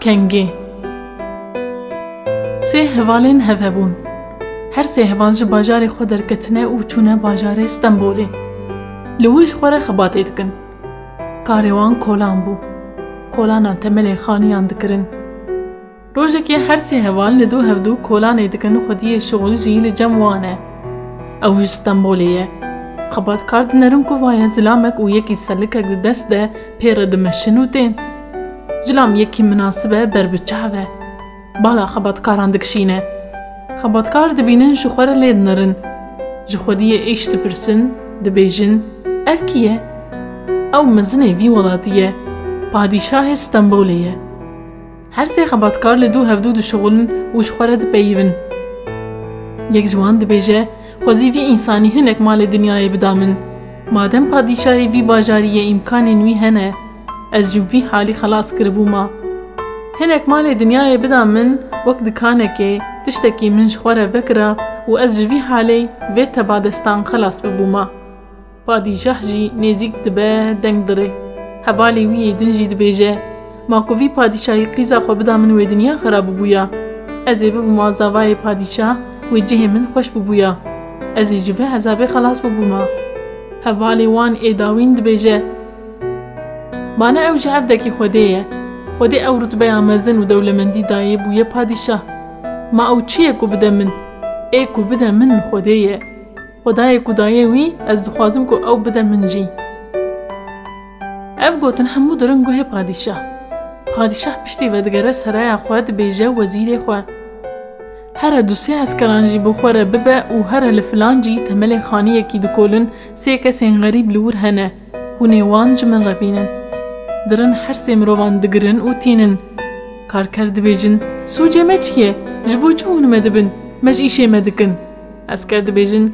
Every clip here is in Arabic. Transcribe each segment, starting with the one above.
Kengê Sê hevalên hevhebûn Her sê heval ji bajarê xwe derketine û çûne bajarê Stenbolê. Li wî ji xwe re xebatê dikin. Karê wan kolan bû. Kolana temelê xaniyan dikirin. Rojekê her sê heval li dû hevdû kolanê dikin û xwediyê şoğul jî li cem wan e. Ew ji Stenbolê ye. Xebatkar dinerin ku vaya zilamek û yekî selikek di dest de pê re dimeşin û tên. جلام یکی مناسبه بر بچه و بالا خبات کاران دکشینه. خبات کار دبینن شخور لید نرن. جخودی ایش دپرسن دبیجن. أو کیه؟ أو مزنه وی ولادیه. پادیشاه استنبولیه. هر سه خبات کار لدو هفدو دو و شخور دپیون. یک جوان دبیجه خوزی وی انسانی هنک مال دنیای بدامن. مادم پادیشاه وی باجاریه امکان نوی هنه. Xelas kiribûma. Hinek malê dinyayê bida min wek dikanekê tiştekî min ji xwe re vekira û ez ji vî halê vê tebadestan xelas bibûma. Padîşah jî nêzik dibe deng dirê. Hevalê wî yê din jî dibêje Ma ku vî padîşahî qîza xwe bida min wê dinya xerab bibûya. Ez ê bibûma zavayê padîşah wê cihê min xweş bibûya. Ez ê ji vê hezabê xelas bibûma. Hevalê wan êdawîn dibêje. بانه أو جعب دکی خوده یه. خوده أو رتبه آمازن و دولمندی دایه بویه پادیشه ما أو چیه کو بده من؟ ای کو بده من خوده یه. خدای کو دایه وی از دخوازم کو أو بده من جی. أو گوتن همو درن گوه پادیشه پادیشه پشتی ودگره سرای خود بیجه وزیر خود هر دوسی از کرانجی بخوره ببه و هر لفلانجی تمل خانی یکی دکولن سی کسین غریب لور هنه. و نیوانج من ربینن. درن هر سه مروان دگرن و تینن کار کرد بیجن سوچه مچیه جبو چون مدبن مچ ایشه مدکن از کرد بیجن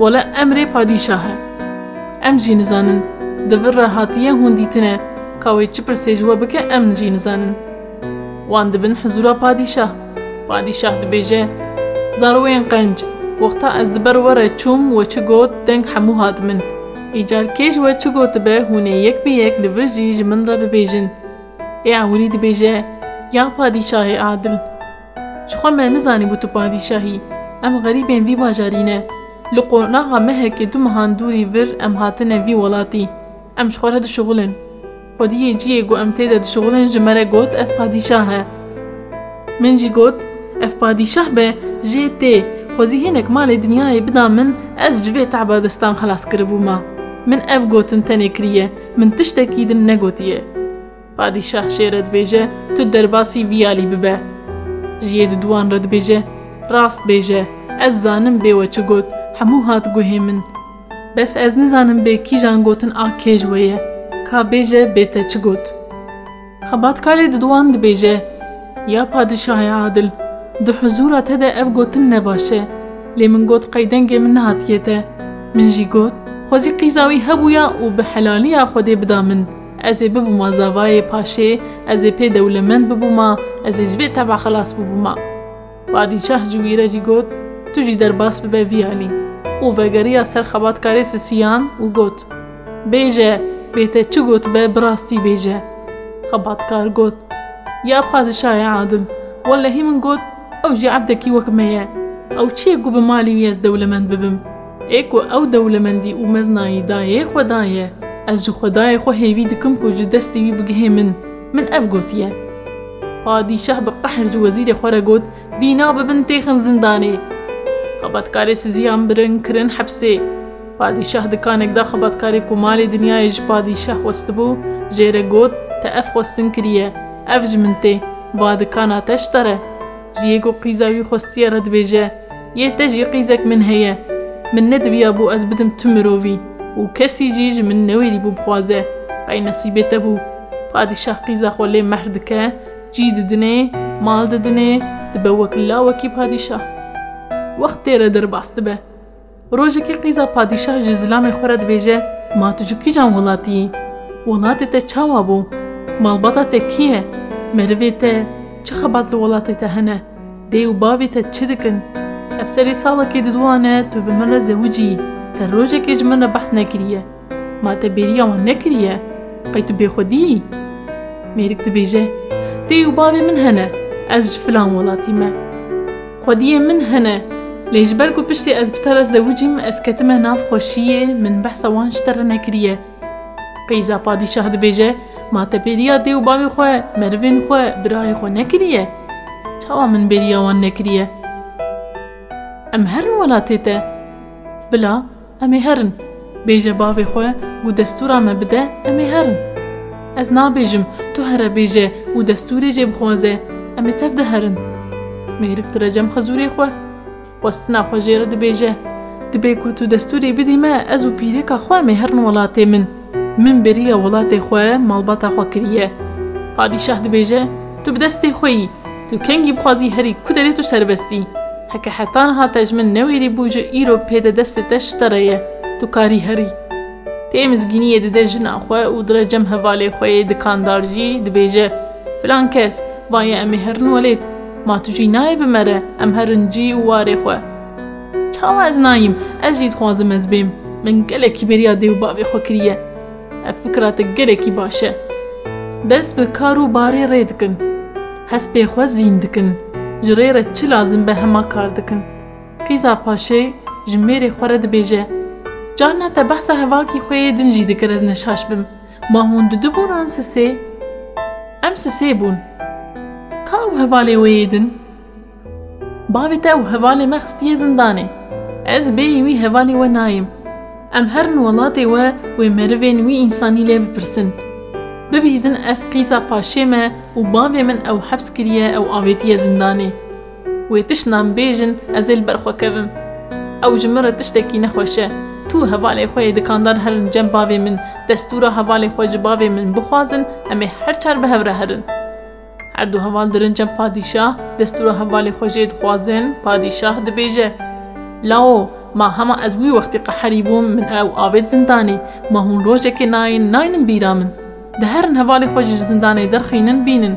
ولا أمر پادیشاه ام جین زانن دور راحتیه هوندیتنه کاوی چی پرسیج و بکه ام جین زانن وان دبن حضور پادیشاه پادیشاه دبیجه زاروین قنج وقتا از دبر وره چوم و چه دنگ حمو من ایجار کیج و چو گوت به هونه یک به یک لور جیج من را ببیجن ای اولی دی بیجه یا پادیشاه عادل چخوا من نزانی بو پادیشاهی ام غریب این وی باجارینه لقونا ها مه که دو مهان دوری ور ام هاتن وی ولاتی ام چخوار هده شغلن خودی یه جیه گو ام تیده ده شغلن جمره گوت اف پادیشاه من جی گوت اف پادیشاه به جی تی خوزی هینک مال دنیای بدا من از جوی تعبادستان خلاص کربو ما. من اف گوتن تنه کریه من تشتکیدن نگوتیه پادشاه شیرد بیجه تو درباسی ویالی ببه جید دوان رد بیجه راست بیجه از زانم بیو چه گوت همو هات گوه من. بس أز نزانم بی کی جان گوتن آکیج ویه کا بیجه بیتا چه گوت خبات کالی دوان د بیجه یا پادشاه عادل د حضورت ده اف گوتن نباشه لی من گوت قیدنگ من هاتیه ته من جی گوت xwezî qîza wî hebûya û bi helaliya Xwedê bida min. Ez ê bibûma zavayê paşê, ez ê pê dewlemend bibûma, ez ê ji vê teba xelas bibûma. Padîşah ji wî re jî got, tu jî derbas bibe vî alî. û vegeriya ser xebatkarê sisiyan û got. Bêje, bê te çi got be bi rastî bêje. Xebatkar got, Ya padişahê adil, wellehî min got ew ایکو أو دولمندی أو مزنای دای خدای از جو خدای خو هیوی دکم کو جدستی وی بگه من من اف گوتیه پادی شه با قهر جو وزیر خورا گوت وینا ببن تیخن زندانی خبتکاری سزیان برن کرن حبسی پادی شه دکانک دا خبتکاری کو مال دنیای جو پادی شه وست بو جیره گوت تا اف خوستن کریه اف جمن تی با دکانا تشتره جیگو قیزاوی خوستیه رد بیجه یه تجی قیزک من هیه min nediviya bû ez bidim tu mirovî û kesî jî ji min newêrî bû bixwaze qey nesîbê te bû padîşah qîza xwe lê mehr dike cî didinê mal didinê dibe wek lawekî padîşah wextê re derbas dibe rojekê qîza padîşah ji zilamê xwe re dibêje ma tu ji kîjan welatiyî welatê te çawa bû malbata te kî ye merivê افسری سالا کې د دوانه ته به مله زوجی تر روزه کې جمع نه بحث نکریه ما ته بیریا و نکریه قیت به خودی میرک ته بیجه دی أو باوی من هنه از فلان ولاتی ما خودی من هنه لجبر کو پشتی أز بتر زوجی م أز کتم ناف خوشیه من بحث وان شتر نکریه قیزا پادشاه د بیجه ما ته بیریا دی أو باوی خو مروین خو برای خو نکریه چا من بیریا و نکریه ام هرن ولا تيتا بلا ام هرن بيجا بابي خوي و دستورا ما بدا ام هرن از نا بيجم تو هرا بيجا و دستوري جي بخوازه ام تفده هرن ميرك ترجم خزوري خوي خوستنا خوي جيرا دي بيجا دي بيكو تو دستوري بدي ما ازو بيريكا خوي ام هرن ولا من. من بريا ولا تي خوي مالباتا خوي كريا فادي شاه دي بيجا تو بدستي خوي تو كنجي بخوازي هري كدريتو سربستي heke hetan hate ji min newêrî bû ji îro pêde destê te ji te re ye tu karî herî tê mizgîniyê dide jina xwe û dire cem hevalê xwe yê dikandar jî dibêje filan kes vaye em ê herin welêt ma tu jî nayê bimere em herin cî û warê xwe çawa ez nayîm ez jî dixwazim ez bêm min gelekî beriya dê جریره چه لازم به همه کار دکن؟ قیزا پاشه جمیره خوره ده بیجه جان نه تبحث هوال کی خویه دنجی دکر از نشاش بم. ما هون دو بون آن سسی؟ ام سسی بون که أو هواله ویه دن؟ باوی تا أو هواله مخستی زندانه از بیوی هواله و نایم. ام هر نوالات و و مروین و انسانی لیه بپرسن. Bibîzin ez qîza paşê me û bavê min ew hebs kiriye ew avêtiye zindanê wê tiştan bêjin ez ê li ber xwe kevim ew ji min re tiştekî nexweş e tu hevalê xwe yê dikandar herin cem bavê min destûra hevalê xwe ji bavê min bixwazin em ê her çar bi hev re herin her du heval dirin cem padîşah destûra hevalê xwe jê dixwazin padîşah dibêje lao ma hema ez wî wextî qeherî bûm min ew avêt zindanê ma hûn rojekê nayên naynin bîra min di herin hevalê xwe ji zindanê derxînin bînin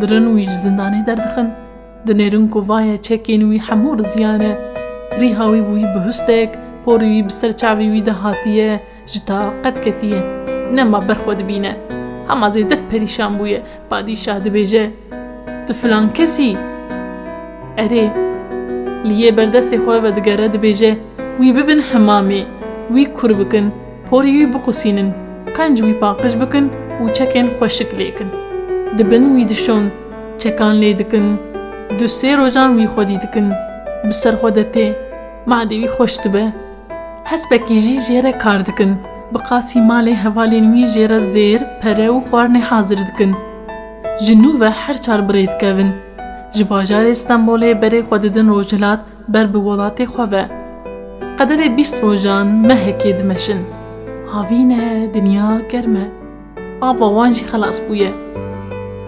dirin wî ji ji taqet ketiye nema berxwe dibîne hema zêde perîşan bûye padîşah dibêje tu filan kesî erê li yê berdestê xwe ve digere dibêje wî bibin hemamê wî kur bikin porê wî bixusînin dibin wî dişon çekan lê dikin du sê rojan wî xwedî dikin bi ser xwe de tê madê wî xweş dibe hespekî jî jê re kar dikin bi qasî malê hevalên wî jê re zêr pere û xwarinê hazir dikin ji nû ve her çar birê dikevin ji bajarê Stenbolê berê xwe didin rojhilat ber bi welatê xwe ve qederê bîst rojan mehekê dimeşin هاوینه دنیا گرمه. آبا وانجی خلاص بویه.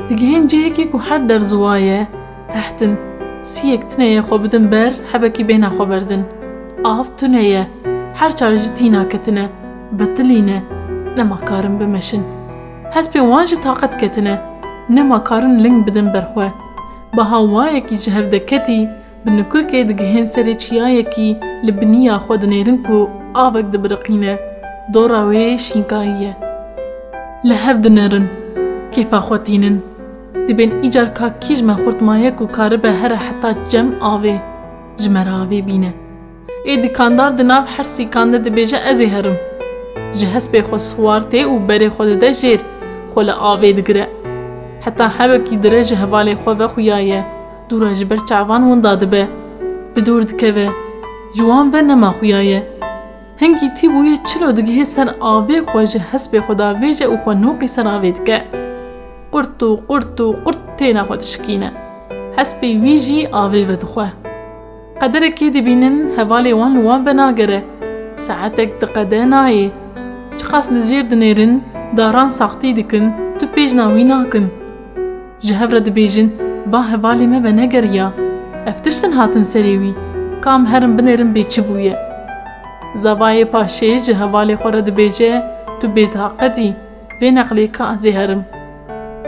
دیگهین جهه که که هر در زوایه. تحتن سیک تنه یه خو بدن بر حبکی بینه خو بردن. آف تنه یه هر چار جتینا کتنه. بطلینه نما کارم بمشن. هست پی وانجی طاقت کتنه. نما کارم لنگ بدن برخوه. با هاوایه که جهر دکتی بنکل که دیگهین سری چیایه که لبنیا خود نیرن که آوک دبرقینه. برقینه دورا وي شينكاية لهف دنرن كيفا خوتينن دبن إيجار كا كيجم خورت مايكو كاربا هرا حتى جم آوي. جمر آوي بينا إي دكاندار دناف هر سيكاند دبجا أزي هرم. جهس بيخو سوار تي و بره خود ده جير. خول آوي دگره. حتى حبا كي دره جهبالي خوة خويايا دورا جبر چعوان من داده به بدور دكوه جوان و نما خويايا xwe ji hespê xwe da vêje û xwe noqî ser avê dike qurt û qurt û qurt têna xwe dişkîne hespê wî jî avê ve dixwe qederekê dibînin hevalê wan li wan ve nagere saetek diqede nayê çi qas li jêr dinêrin daran saxtî dikin tu pêjna wî nakin ji hev re dibêjin va hevalê me ve negeriya ev tiştin hatin serê wî kam herin binêrin bê çi bûye Zavayê paşê ji hevalê xwe re dibêje tu bêtaqetî vê neqlê ka ez ê herim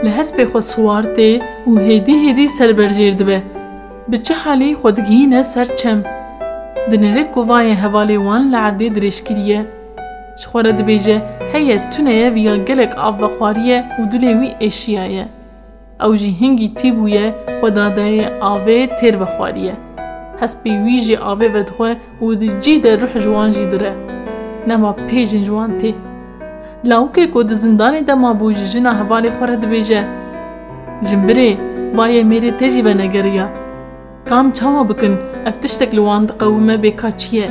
li hespê xwe swar tê û hêdî hêdî serberjêr dibe bi çi halî xwe digihîne ser çem di nêrek ku vayê hevalê wan li erdê dirêjkiriye ji xwe re dibêje heye tuneye vîya gelek av ve xwariye û dilê wî êşiya ye ئەو ژی هنگی تی بووە خۆدادایە ئاوێ تێر بەخواریە هەست پێی ویژی ئاوێ بەدخۆ و دیجی دە ڕوح جوانژی درە نەما پێژن جوان تێ لاوکێک و di zindanê dema bû ji jina hevalê xwe re dibêje Jin birê vayê mêrê te jî venegeriya Kam çawa bikin ev tiştek li wan diqewime bêka çi ye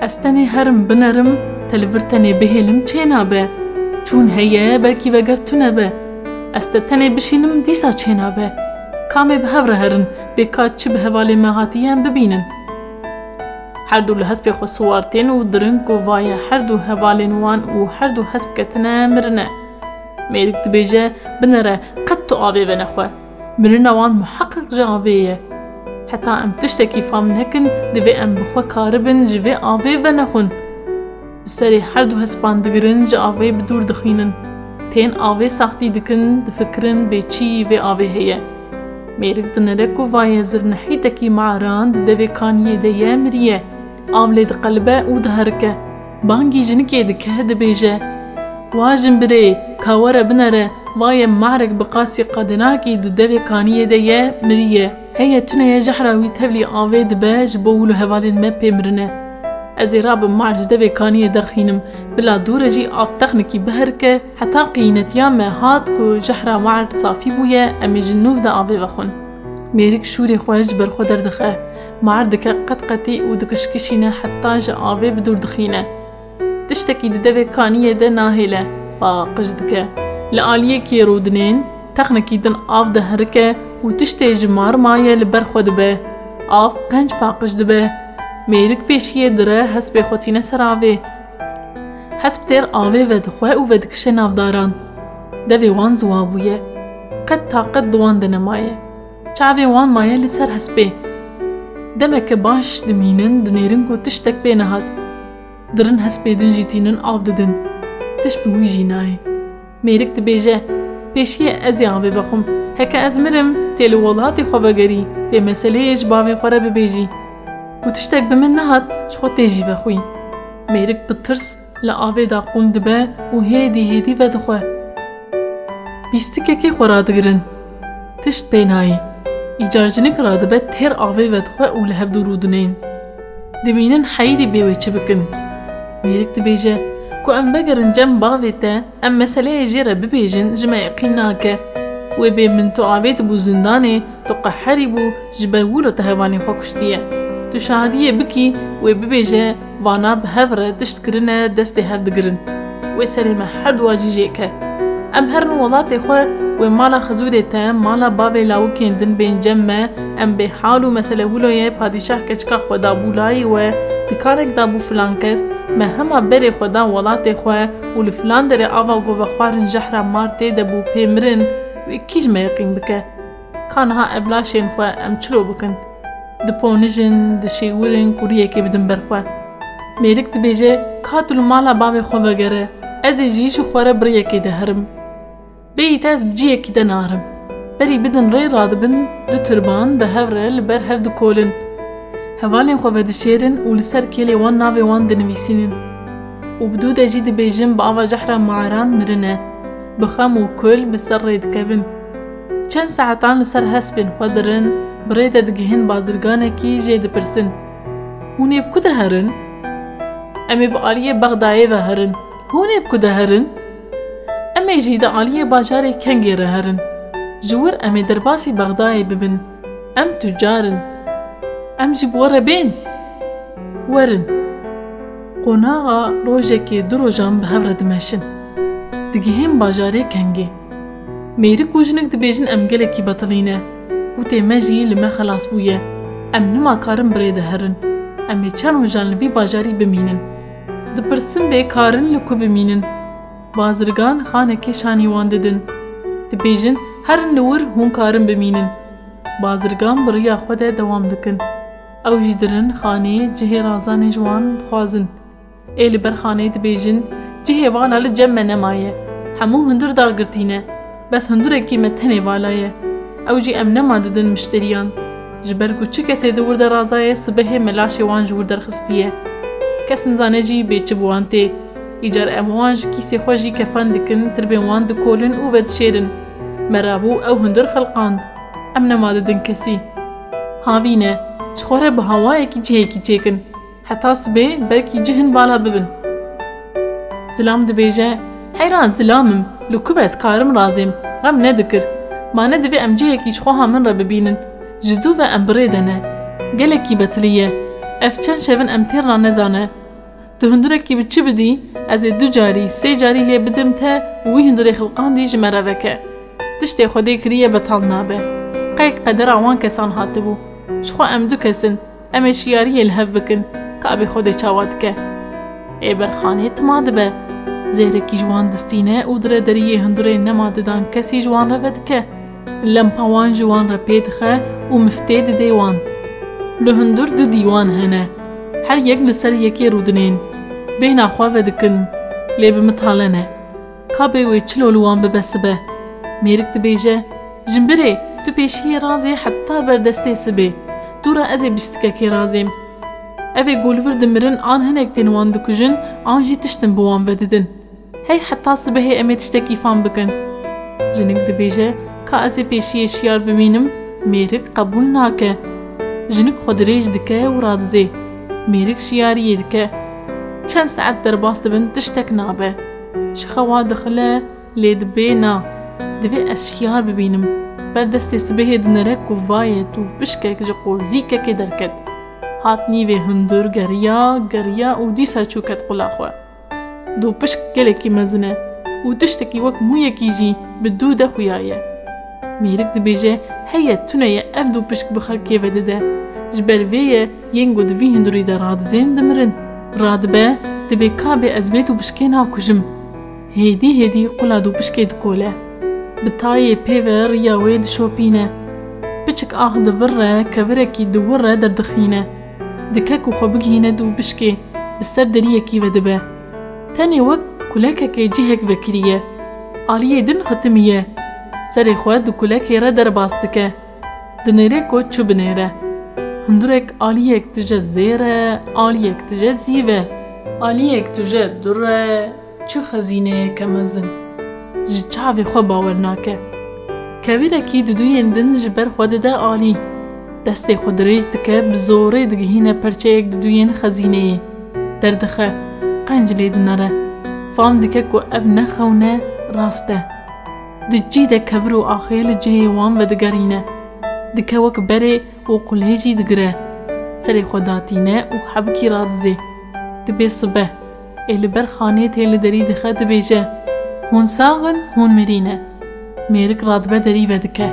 Ez tenê herim binerim te li vir tenê bihêlim çê nabe Çûn heye belkî veger tu nebe Ez te tenê bişînim dîsa çê nabe کامی به هر هرن به کات چه به والی مهاتیان ببینن. هر دو لحظ به خو سوارتین و درن کو وای هر دو هوالین وان و هر دو حسب کتنه مرنه. میرک تبیجه بنره قد تو آبی بنخوا. مرنه وان محقق جاویه. حتا ام تشتکی فام نکن دوی ام بخوا کاربن جوی آبی بنخون. سری هر دو هسپان دگرن جا آوی بدور دخینن. تین آوی ساختی دکن دفکرن به چی و آوی هیه. میرگ دنره کو وای زر نحی تکی معران ده دوی کانیه ده یه مریه آملی ده قلبه أو ده هرکه بانگی جنکی ده که ده بیجه واجن بری کاوره بنره وای معرگ بقاسی قدناکی ده دوی کانیه ده یه مریه هیه تونه یه جحراوی تولی آوی ده بیج بولو مرنه از راب مارج ده به کانی درخینم. بلا دور جی آف تخنکی بهر که حتا قینتیا مهات کو جحرا مارج صافی بویا امی جنوب ده آوه بخون. میریک شوری خواهج برخو دردخه. مارج ده که قط قطی و دکشکشی نه حتا جا آوه بدور دخینه. تشتکی ده ده به کانی ده ناهیله. با قجد که لعالیه که رودنین تخنکی دن آف ده هرکه و تشتی جمار مایه لبرخو ده به آف قنج پاقش ده mêrik pêşiyê dire hespê xwetîne ser avê hesp têr avê vedixwe û vedikişe navdaran devê wan ziwa bûye qet taqet di wan de nemaye çavê wan maye li ser hespê demeke baş dimînin dinêrin ku tiştek pê nehat dirin hespê din jî tînin av didin tiş bi wî jî nayê mêrik dibêje pêşiye ez ê avê vexwim heke ez و تشتک به من نهد شخو تیجی بخوی میرک بطرس لعاوه دا قون دبه و هیدی هیدی و دخوه بیستی که خورا دگرن تشت پینایی ایجارجنک را دبه تیر آوه و دخوه و لحب درودنین دمینن حیدی بیوی چه بکن میرک دبیجه که ام بگرن جم باوی تا أم مسئله ایجی را ببیجن جمع اقین و به من تو آوه تبو زندانه تو قحری بو جبرولو تهوانی خوکشتیه تو شهادية بكي و ببيجة وأنا بهفرة تشتكرنا دستي هف دقرن و سلمة حد واجي جيكا أم هرن ولاتي خواه و مالا خزوري تا مالا باوي لاوكين دن بين جمع. أم بي حالو مسألة ولوية پادشاه كچكا خوا دابو لاي و دكارك دابو فلانكس مهما بري خوا دا ولاتي خواه و لفلان داري آوا گو وخوارن جحرا مارتي دابو پيمرن و كيج ما يقين بكا كانها ابلاشين ام چلو بكن diponijin di şêwirên kuriyekê bidin ber xwe mêrik dibêje ka tu li mala bavê xwe vegere ez ê jî ji xwe re biriyekê de herim bêyî te ez bi ciyekî de narim berî bidin rê radibin du tirban bi hev re li ber hev dikolin hevalên xwe vedişêrin û li ser kêlê wan navê wan dinivîsînin û bi dû de jî dibêjin bi ava برید د گهن بازرگان کی جه د پرسن هونې کو د هرن امه په الیه بغدادي و هرن هونې کو د هرن امه جی د الیه بازار کنګ ر هرن جوور امه در باسی بغدادي ببن. ام تجارن. ام جی بوره بین ورن قناغا روژه کی درو جام به ورد ماشن د گهن بازار کنګ میری کوژنک د بیژن امګل کی بطلینه û tê me jî li me xelas bûye em nima karin birê de herin em ê çend rojan li vî bajarî bimînin dipirsin bê karin li ku bimînin bazirgan xanekê şanî wan didin dibêjin herin li wir hûn karin bimînin bazirgan bi riya xwe de dewam dikin ew jî dirin xaneyê cihê razanê ji wan dixwazin ê li ber xaneyê dibêjin jî em nema didin mişteriyan ji ber ku çi kesê di wir de razaye sibehê me laşê wan ji wir derxistiye kes nizane jî bêçi bi wan tê îcar em wan ji kîsê xwe jî kefan dikin tirbên wan dikolin û vedişêrin مرابو أو هندر خلقاند ام نماده دن کسی هاوینه شخوره به هوایه کی جهه کی چیکن حتی سبه بلکی جهن بالا ببن زلام دبیجه حیران زلامم لو کبس کارم رازیم غم ندکر ما ندبی ام جهه کی شخوها من را ببینن. جزو و ام بریدنه گلکی بتلیه. اف چند شون ام تیر را نزانه. تو هندورکی بچی بدی؟ از دو جاری سه جاری لی بدم ته وی هندوری خلقان دی جمره وکه. تشتی خودی کریه بطل نابه. قیق قدر آوان کسان هاته بو شخو ام دو کسن. ام شیاری الهف بکن. که ابی خودی چاواد که. ای برخانه تماده به. زیره کی جوان دستینه أو دره دریه هندوری نماده دان. کسی جوان رو که. لمپاوان جوان را پیدخه و مفتید دیوان له هندور دو دیوان هنه هر یەک لەسەر یەکێ ڕوودنێن. بێنا خواڤە دکن لێ بمتاڵەنە. کابێ وێ چلۆلوان ببەسبە. مێرک دبێژە. ژمبرێ تو پێشیە ڕازێ حتا بەردەستێ سبێ. دوورە ئەزێ بیستکەکێ رازێم ئەvê گولور dimirin an hinek tên wan dikujin an jî tiştin bi wan vedidin hey heta sibehê em ê tiştekî fan bikin jinik dibêje ka ez ê pêşiyê şiyar bimînim mêrik qebûl nake jinik xwe dirêj dike û radizê مێرک شیاریە دکە چەند سعات دەرباس دەبن تشتێک نابێ شخەوا دەخلە لێ دبێ نا دەبێ ئەس شیار ببینم بەردەستی سبێهێ دنەرە کوڤایەت و پشکێک ji قۆزیکەکێ دەرکەت هاتنی vê hundur geriya geriya û dîsa çûket qulaxwe dû pişk gelekî mezin e û tiştekî wek mûyekî jî bi dû de xuyaye mêrik میرک دی بیجه هیا ابدو ی أفدو پشک بخاکی وده ده جبر ویا ینگو دو وی هندوری راد زین دمرن. راد با دی بی کاب از بیتو پشکی نال کجم هیدی هیدی قولا دو پشکی دو کوله بطایی پیور یا وید شوپینه پچک آخ دو وره کوره کی دو وره در دخینه دکه کو خو بگینه دو پشکی بستر دریه کی وده با تانی وقت کلکه که جیهک بکریه دن ختمیه serê xwe di kulekê re derbas dike di nêrê ku çû binêre هندورek aliyek tije zêre, aliyek tije zîve, aliyek tije dure, çi xezîneyeke mezin. Ji çavê xwe bawer nake. Kevîrekî di duyên din ji ber xwe dide alî. Destê xwe dirêj dike bi zorê digihîne perçeyek di duyên xezîneyê. Derdixe, qenc lê dinere. Fam dike ku ev nexewne rast e. Kevir û axê li cihê wan ve digerîne. Dike wek berê û qulêjî digire serê xwe datîne û hebikî radizê dibe sibe ê li ber xanê tê li derî dixe dibêje hûn saxin hûn mirîne mêrik radibe derî ve dike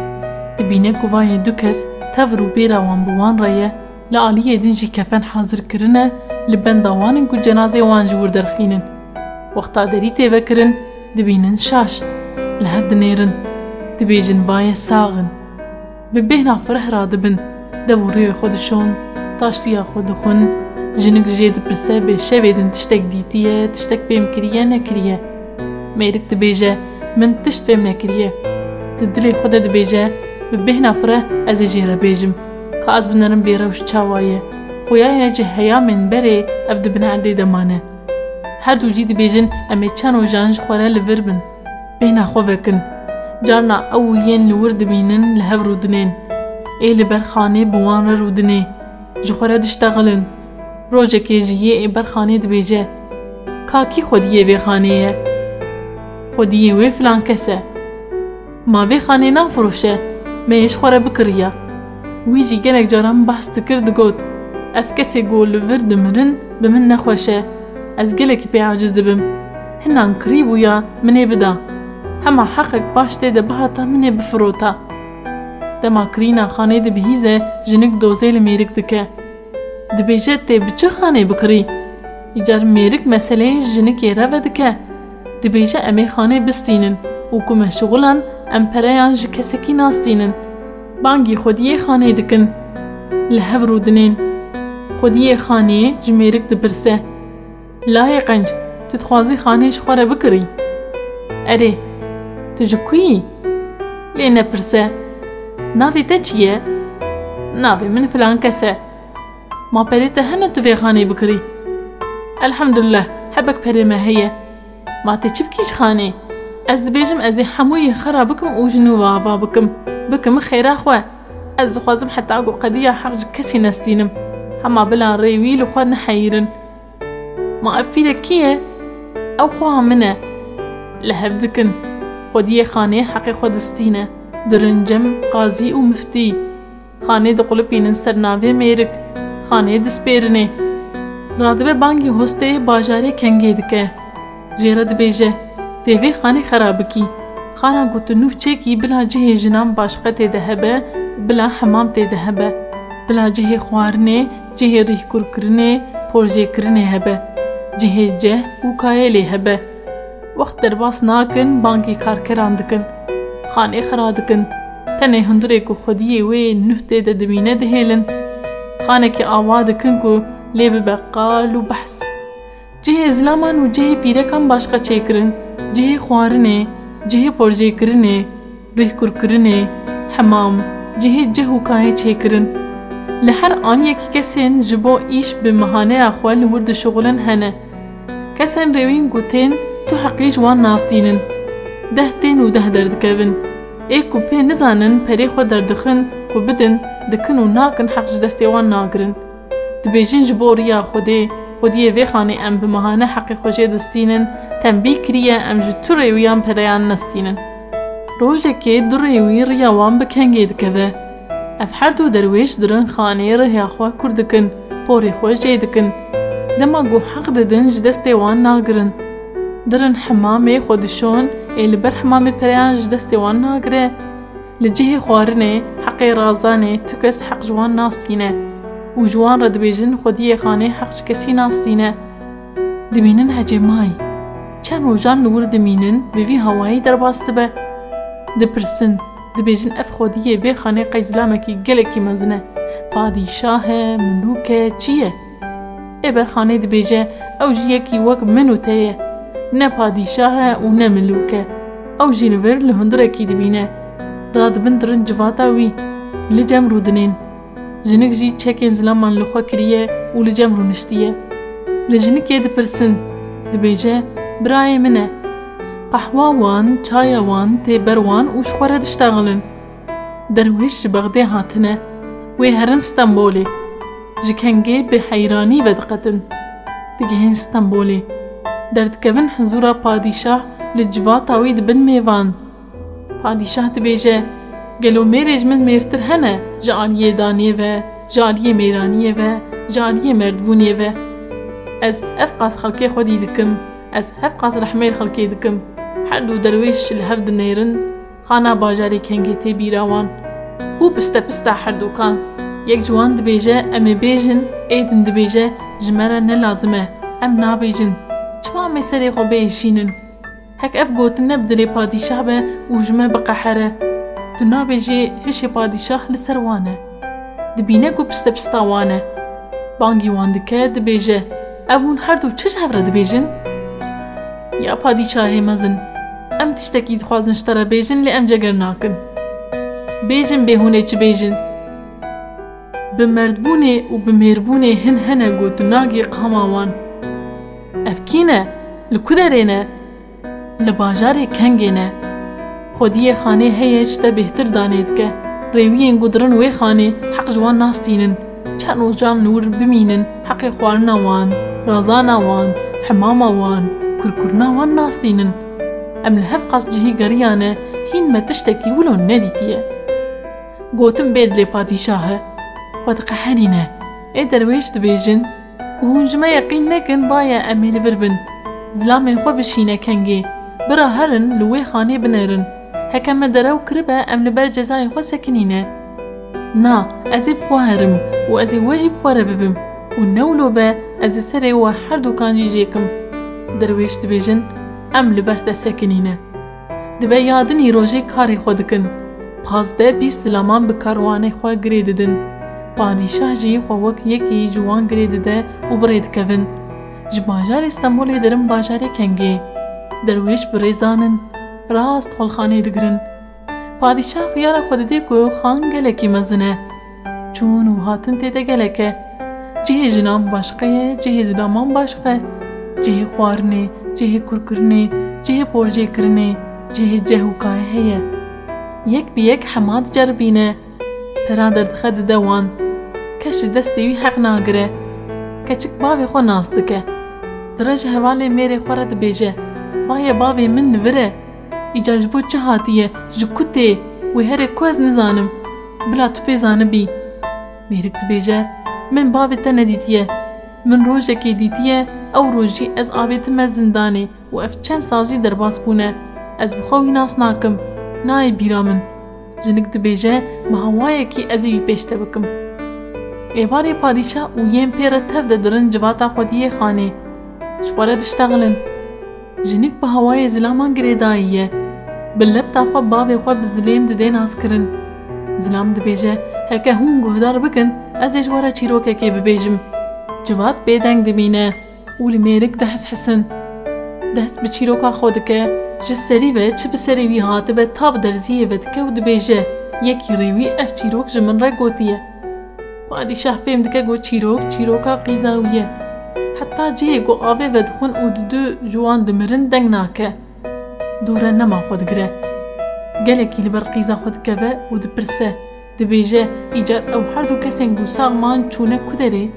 dibîne ku vayê du kes tevr û bêra wan bi wan re ye li aliyê din jî kefen hazir kirine li benda wanin ku cenazê wan ji wir derxînin wexta derî tê vekirin dibînin şaş لهد نيرن تبيجن باي ساغن. ببهنا فره رادبن دوريو خودشون تاشتيا خودخون جنك جيد برسا بشاويدن تشتك ديتية تشتك فيم كريا نكريا ميرك تبيجة من تشت فيم نكريا تدلي خودة تبيجة ببهنا فره ازي جيرا بيجم قاز بنرم بيروش چاوايا خويا يجي هيا من بري ابد بنا عدي دمانا هر دو جيد بيجن امي چانو جانج خورا لبربن بين خوفكن. جارنا اوين لورد بينن لهب رودنين. اي لبرخاني بوان رودني جخورا دشتغلن. روجة كيجي اي برخاني دبيجة. كاكي خودية بخانية خودية وي فلان كسا ما بخاني نافروشه ما يش خورا بكريا. ويجي جالك جارم بحس تكرد دقوت افكسي قول ورد مرن بمن نخوشة. أز جالك بي عجز بم. هنان قريبو يا مني بدا. Bihata min ê bifirota dema kirîna xanê dibihîze jinik dozê li mêrik dike dibêje tê bi çi xanê bikirî îcar mêrik meseleyê jinekê re ve dike dibêje em ê xanê bistînin û ku meşğulan em pereyan ji kesekî nastînin bangî xwediyê xanê dikin li hev rûdinên xwediyê xaneyê ji mêrik dipirse layê qenc tu dixwazî xanê ji xwe تو جوکی لی نپرسه ناوی ته چیه؟ ناوی من فلان کسه ما پری ته هنه تو خانه بکری الحمدلله حبك پری ما هیه ما ته چی بکیش خانه از بیجم از حموی خراب بکم أو جنو وابا بکم بکم خیر اخوه از خوازم حتی اگو قدیه حق کسی نستینم هما بلا ریویل خواد نحیرن ما افیده کیه؟ أو خواه منه لهب دکن xwediyê xanê heqê xwe distîne dirincem qazî û miftî xanê diqulipînin ser navê mêrik xanê dispêrinê radibe bangî hosteyê bajarê kengê dike jêra dibêje Tevê xanê xera bikî. Xana gotinû çekî bila cihê jinan başqetê de hebe, bila hemam tê de hebe. Bila cihê xwarinê, cihê rîhkurkirinê, porjêkirinê hebe. Cihê ceh û kayelê hebe. Wext derbas nakin, bankê karkeran dikin. Xanê xera dikin. Tenê hundirê ku xwediyê wê nuh tê de dibîne dihêlin. Xanekî ava dikin ku lê bibe qal û behs. Cihê zilaman û cihê pîrekan başqa çêkirin. cihê xwarinê, cihê porjêkirinê, rêhkurkirinê, hemam, cihê cih û kahê çêkirin. Li her aniyekî kesên ji bo îş bi mihaneya xwe li wir dişuxulin hene. Kesên rêwîn gotên tu heqî ji wan nasînin. Deh tên û deh derdikevin. Ê ku pê nizanin perê xwe derdixin ku bidin, dikin û nakin heq ji destê wan nagirin. Dibêjin ji bo riya Xwedê, Xwediyê vê xanê em bi mihane heqê xwe jê distînin, tembî kiriye em ji tu rêwiyan pereyan nestînin. Rojekê du rêwî riya wan bi kengê dikeve. Ev her du derwêj dirin xaneyê riya xwe kur dikin, porê xwe jê dikin. Dema got heq didin ji destê wan nagirin. Cihê xwarinê heqê razanê tu kes heq ji wan nastîne. û ji wan re dibêjin xwediyê xanê heq ji kesî nastîne. Dibînin hecê mayî. Çend rojan li wir dimînin bi vî hewayî derbas dibe. Dipirsin, dibêjin ev xwediyê vê xanê qeyzilamekî gelekî mezin e. Padîşah e, milûk e, çi ye? Ê berxanê dibêje ew jî yekî wek min û te ye. E e. Li vir li hundirekî dibîne. Radibin dirin civata wî. Li cem rûdinên. Jinik jî çekên zilaman li xwe kiriye û li cem rûniştiye. Li jinikê dipirsin, dibêje برایê min e. Qehwa wan, çaya wan tê ber wan û ji Bexdê hatine, wê herin Stenbolê. Ji kengê bi heyranî vediqetin. Digihên Stenbolê. درد کبن حضور پادشاه لجوا تاوید بن میوان. پادشاه تبیجه گلو میرج من میرتر هنه جالیه دانیه و جالیه میرانیه و جالیه مردبونیه و. از اف قاس خلکی خودی دکم از هف قاس رحمه خلکی دکم. هر دو درویش لهف دنیرن خانا باجاری کنگی تی بیراوان. بو بسته بسته هر دوکان. یک جوان دبیجه امی بیجن ایدن دبیجه جمره نلازمه ام نابیجن. وامي سري خوبيشينن هك أف گوتن نبدلي پادشاه به وجما بقحره. تنابجي هشي پادشاه لسروانه. دبينه گو پستپستوانه بانگي وان دكه دبيجه اون هر دو چه جهور دبيجن يا پادشاه مزن. ام تشتكي دخوازن شترا بيجن لأم جگر ناكن بيجن بهونه چه بيجن بمردبونه و بمهربونه هن هنه گوتن ناگي قاماوان وان افکینه لکدرینه لباجاری کنگینه خودی خانة هیچ تا بهتر دانید که رویین گدرن وی خانة حق جوان ناستینن چند و جان نور بمینن حق خوارن آوان رازان آوان حمام آوان کرکرن آوان ناستینن ام لحف قصد جهی گریانه هین ما تشتکی ولو ندیتیه گوتم بید لپادی شاهه و تقهرینه ای درویش و هنجمه یقین نکن بایه امیل بربن. زلامین خواه بشینه کنگی برا هرن لوی خانه بنرن حکم درو کربه أمن بر جزای خواه سکنینه نا ازی بخواه هرم و ازی واجی بخواه ببم و نولو با ازی سره و هر دوکانجی جیکم درویشت بیجن امن بر تسکنینه دبه یادنی روژه کاری خواه دکن پازده بیس زلامان بکاروانه خواه گریددن Padîşah jî xwe wek yekî ji wan girê dide û birê dikevin ji bajarê Stenbolê derin bajarê kengê derwêş bi rêzanin rast xwelxanê digirin Padîşah xiyara xwe didê ku xan gelekî mezin e çûn û hatin têde gelek e cihê jinan başqa ye cihê zilaman başqa cihê xwarinê cihê kurkirinê cihê porjêkirinê جه جهوکای هەیە یەک بەیەک حەمات جەربینە پەرا دەردخە کش دستی وی حق نگره کچک باوی خو ناستکه درج هوالی میره خورد بیجه وای باوی من نوره ایجاج بود چه هاتیه جکوته وی هره کوز نزانم. بلا تو پیزانه بی. میرکت بیجه من باوی تا ندیدیه من روژه که دیدیه أو روژی از آبیت مزندانه و اف چند سازی در باس بونه از بخوی ناس ناکم نای بیرامن جنگ دبیجه مهوایه که ازی بی بکم. Re tev de dirin civata xwediyê xanê ji xwe re diştexilin jinik bi hewayê zilaman girêdayî ye bi lebta xwe bavê xwe bi zilêm didê naskirin zilam dibêje heke hûn guhdar bikin ez ê ji were çîrokekê bibêjim civat bêdeng dibîne û li mêrik diheshisin dest bi çîroka xwe dike ji serî ve çi bi serê wî hatibe ta bi derziyê ve dike û dibêje yekî rêwî ev çîrok ji min re gotiye پادشاه فهم دکه گو چیروک چیروکا قیزاویه. حتا جهه گو آوه ودخون أو دو جوان دمرن دنگ ناکه. دوره نما خود گره. گله که لبر قیزا خود که أو دپرسه. دبیجه ایجار أو هر دو کسین گو ساغمان چونه کدره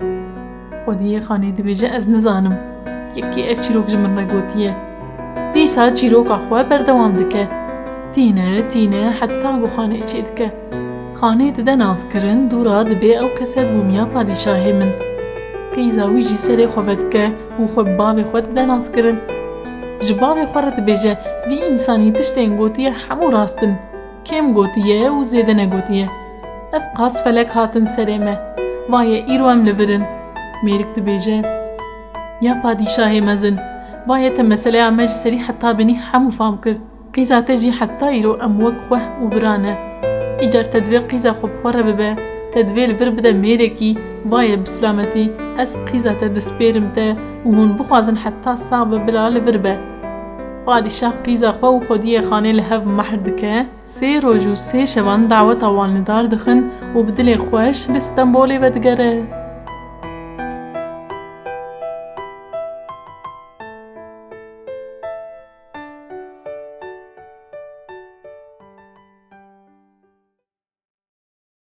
خودیه خانه دبیجه از نزانم. یکی اف چیروک جمن را گوتیه دیسا چیروک آخوه بردوام دکه. تینه تینه حتا گو خانه اچید قانه ده ناز کرن دورا دبه أو کسیز بومیا پادشاهی من. پیزاوی جی سره خوبت که و خوب باوی خود ده ناز کرن. جباوی خورت بیجه وی انسانی تشتین گوتیه همو راستن. کم گوتیه و زیده نگوتیه. اف قاس فلک هاتن سره مه. وای ایرو ام لبرن. میرک ده بیجه. یا پادشاهی مزن. وای ته مسئله امج سری حتا بینی همو فام کر. قیزاته جی حتا ایرو ام خوه و برانه. Te divê qîza xwe bi xwe re bibe te divê li vir bide mêrekî vaye bi silametî ez qîza te dispêrim te û hûn bixwazin heta sabe bila li vir be Padîşah qîza xwe û xwediyê xanê li hev mehr dike sê roj û sê şevan daweta